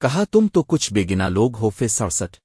کہا تم تو کچھ بے گنا لوگ ہو فے سڑسٹھ۔